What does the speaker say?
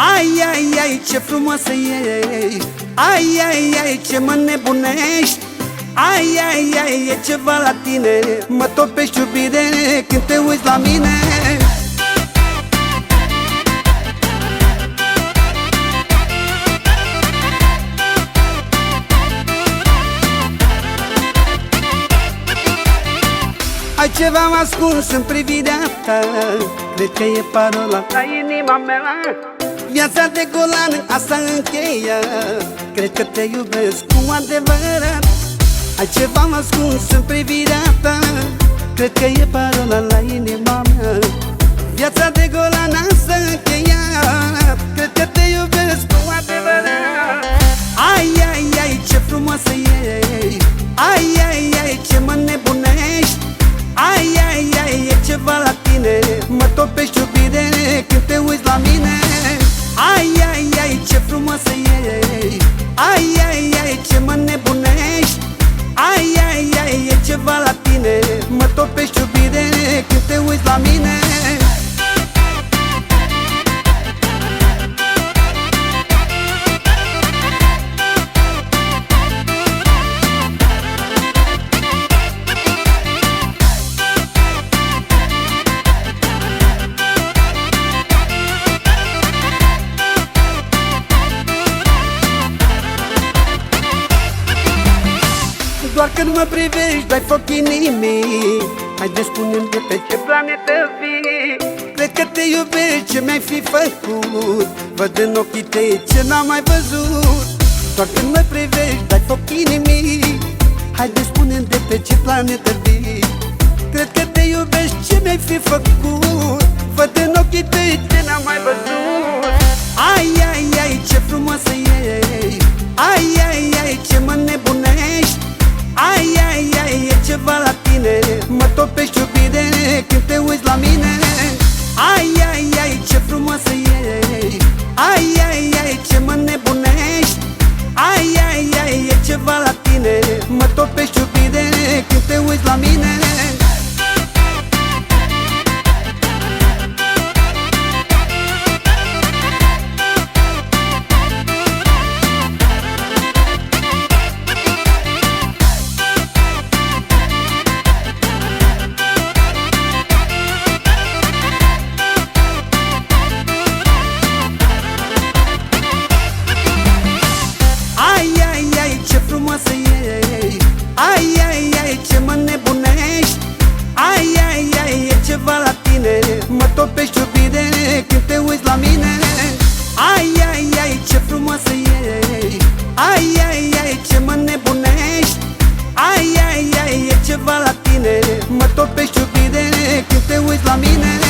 Ai, ai, ai, ce frumoasă e Ai, ai, ai, ce mă nebunești. Ai, ai, ai, e ceva la tine. Mă topești iubire când te uiți la mine. Ai ceva ascuns în privirea ta. Cred că e parola la inima mea Viața de golan, asta încheia. Cred că te iubesc cu adevărat. Ai ceva ascuns în privirea ta. Cred că e parola la inima mea. Viața de golan, asta încheia. Cred că te iubesc cu adevărat. Ai, ai, ai, ce frumoasă e Ai, ai, ai, ce mă nebunești. Ai, ai, ai, e ceva la tine. Mă topești iubire când te uiți la mine uiți la mine. Doar când mă privești, dai foc inimii Hai de spune de pe ce planetă vii. Cred că te iubești, ce mi-ai fi făcut? Văd în ochii tăi ce n-am mai văzut. Doar când mă privești, dai foc inimii. Hai de spune de pe ce planetă vii. Cred că te iubești, ce mi-ai fi făcut topești iubire când te uiți la mine. Ai, ai, ai, ce frumoasă e Ai, ai, ai, ce mă nebunești. Ai, ai, ai, e ceva la tine. Mă topești iubire când te uiți la mine ce frumoasă e Ai, ai, ai, ce mă nebunești. Ai, ai, ai, e ceva la tine. Mă topești iubire când te uiți la mine. Ai, ai, ai, ce frumoasă e Ai, ai, ai, ce mă nebunești. Ai, ai, ai, e ceva la tine. Mă topești iubire când te uiți la mine